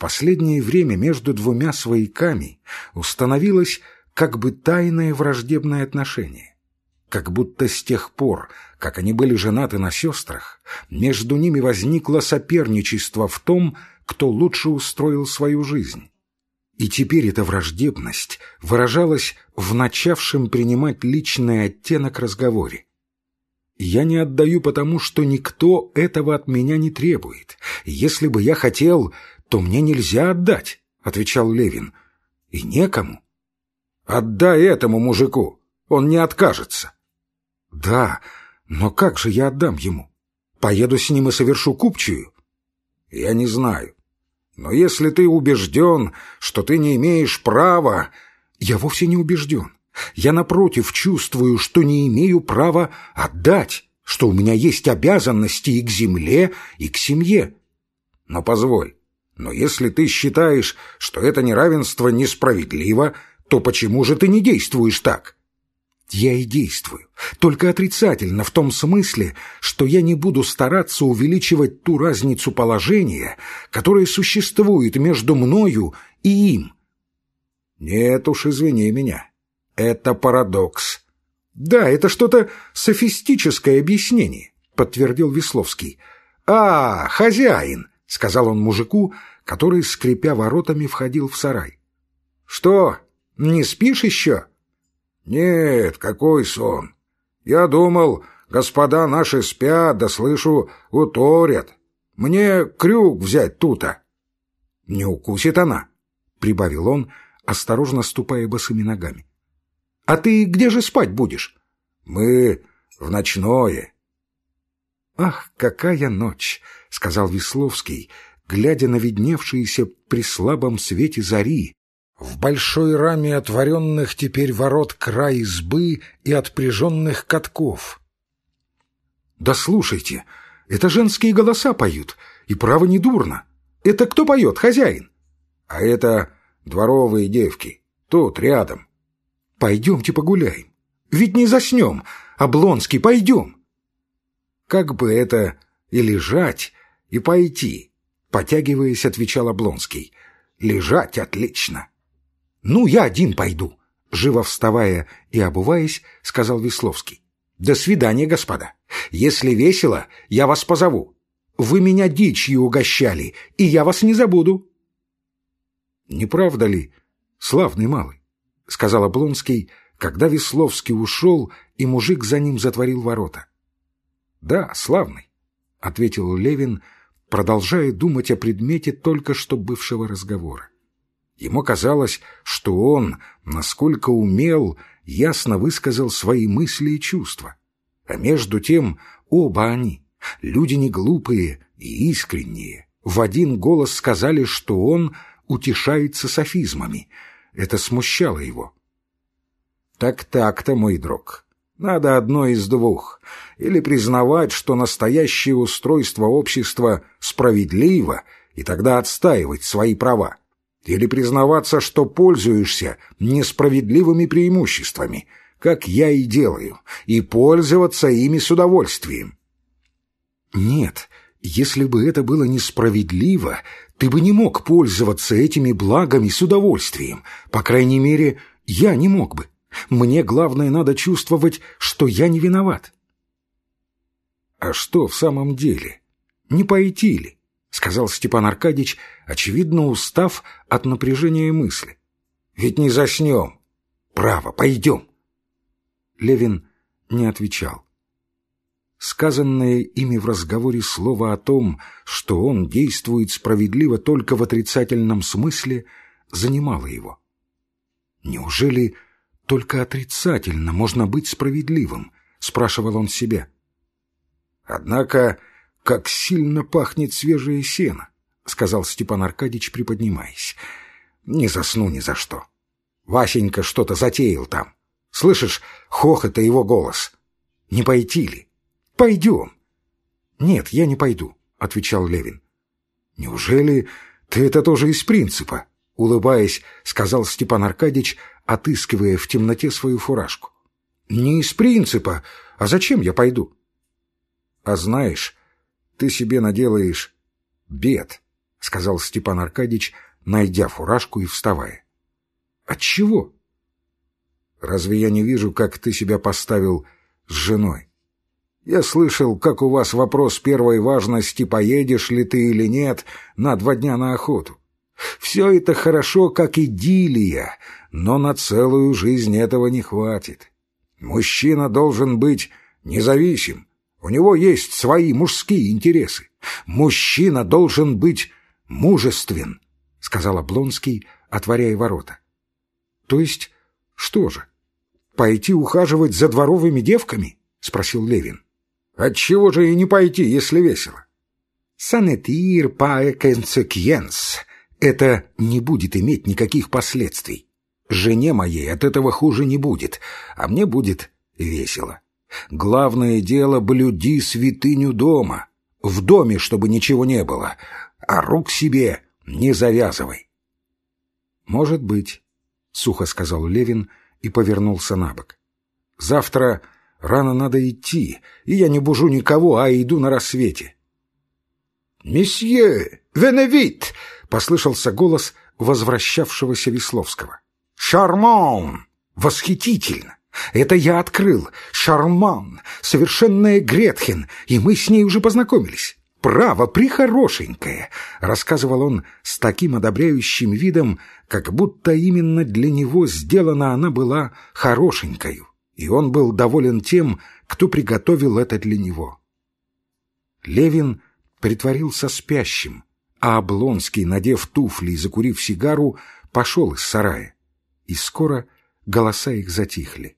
последнее время между двумя свояками установилось как бы тайное враждебное отношение. Как будто с тех пор, как они были женаты на сестрах, между ними возникло соперничество в том, кто лучше устроил свою жизнь. И теперь эта враждебность выражалась в начавшем принимать личный оттенок разговоре. Я не отдаю потому, что никто этого от меня не требует. Если бы я хотел, то мне нельзя отдать, — отвечал Левин. И некому. Отдай этому мужику, он не откажется. Да, но как же я отдам ему? Поеду с ним и совершу купчую? Я не знаю. Но если ты убежден, что ты не имеешь права... Я вовсе не убежден. Я, напротив, чувствую, что не имею права отдать, что у меня есть обязанности и к земле, и к семье. Но позволь, но если ты считаешь, что это неравенство несправедливо, то почему же ты не действуешь так? Я и действую, только отрицательно в том смысле, что я не буду стараться увеличивать ту разницу положения, которая существует между мною и им. Нет уж, извини меня, это парадокс. Да, это что-то софистическое объяснение, подтвердил Весловский. А, хозяин, сказал он мужику, который, скрипя воротами, входил в сарай. Что, не спишь еще? Нет, какой сон. Я думал, господа наши спят, да слышу, уторят. Мне крюк взять тута. Не укусит она, прибавил он, осторожно ступая босыми ногами. А ты где же спать будешь? Мы в ночное. Ах, какая ночь, сказал Весловский, глядя на видневшиеся при слабом свете зари, в большой раме отворенных теперь ворот край избы и отпряженных катков. Да слушайте, это женские голоса поют, и право не дурно. Это кто поет, хозяин? А это дворовые девки, тут рядом. Пойдемте погуляем. Ведь не заснем. Облонский, пойдем. Как бы это и лежать, и пойти, потягиваясь, отвечал Облонский. Лежать отлично. Ну, я один пойду, живо вставая и обуваясь, сказал Весловский. До свидания, господа. Если весело, я вас позову. Вы меня дичью угощали, и я вас не забуду. Не правда ли, славный малый? — сказал Облонский, когда Весловский ушел, и мужик за ним затворил ворота. — Да, славный, — ответил Левин, продолжая думать о предмете только что бывшего разговора. Ему казалось, что он, насколько умел, ясно высказал свои мысли и чувства. А между тем оба они, люди не глупые и искренние, в один голос сказали, что он утешается софизмами — это смущало его. «Так-так-то, мой друг, надо одно из двух. Или признавать, что настоящее устройство общества справедливо, и тогда отстаивать свои права. Или признаваться, что пользуешься несправедливыми преимуществами, как я и делаю, и пользоваться ими с удовольствием. Нет, если бы это было несправедливо, ты бы не мог пользоваться этими благами с удовольствием. По крайней мере, я не мог бы. Мне главное надо чувствовать, что я не виноват. А что в самом деле? Не пойти ли? Сказал Степан Аркадьич, очевидно устав от напряжения мысли. Ведь не заснем. Право, пойдем. Левин не отвечал. Сказанное ими в разговоре слово о том, что он действует справедливо только в отрицательном смысле, занимало его. «Неужели только отрицательно можно быть справедливым?» — спрашивал он себя. «Однако, как сильно пахнет свежее сено!» — сказал Степан Аркадьич, приподнимаясь. «Не засну ни за что. Васенька что-то затеял там. Слышишь, хохота его голос. Не пойти ли?» Пойдем. Нет, я не пойду, отвечал Левин. Неужели ты это тоже из принципа? Улыбаясь, сказал Степан Аркадьич, отыскивая в темноте свою фуражку. Не из принципа, а зачем я пойду? А знаешь, ты себе наделаешь бед, — сказал Степан Аркадьич, найдя фуражку и вставая. «От чего?» «Разве я не вижу, как ты себя поставил с женой? Я слышал, как у вас вопрос первой важности, поедешь ли ты или нет на два дня на охоту. Все это хорошо, как идиллия, но на целую жизнь этого не хватит. Мужчина должен быть независим, у него есть свои мужские интересы. Мужчина должен быть мужествен, — сказал Облонский, отворяя ворота. — То есть что же, пойти ухаживать за дворовыми девками? — спросил Левин. — Отчего же и не пойти, если весело? — Санетир пае консекьенс. Это не будет иметь никаких последствий. Жене моей от этого хуже не будет, а мне будет весело. Главное дело — блюди святыню дома. В доме, чтобы ничего не было, а рук себе не завязывай. «Может быть», — сухо сказал Левин и повернулся на бок. «Завтра рано надо идти, и я не бужу никого, а иду на рассвете». «Месье, веневит!» — послышался голос возвращавшегося Весловского. «Шармон! Восхитительно! Это я открыл. Шарман, совершенная Гретхен, и мы с ней уже познакомились. Право, прихорошенькая, — рассказывал он с таким одобряющим видом, как будто именно для него сделана она была хорошенькою, и он был доволен тем, кто приготовил это для него. Левин притворился спящим, а Облонский, надев туфли и закурив сигару, пошел из сарая, и скоро голоса их затихли.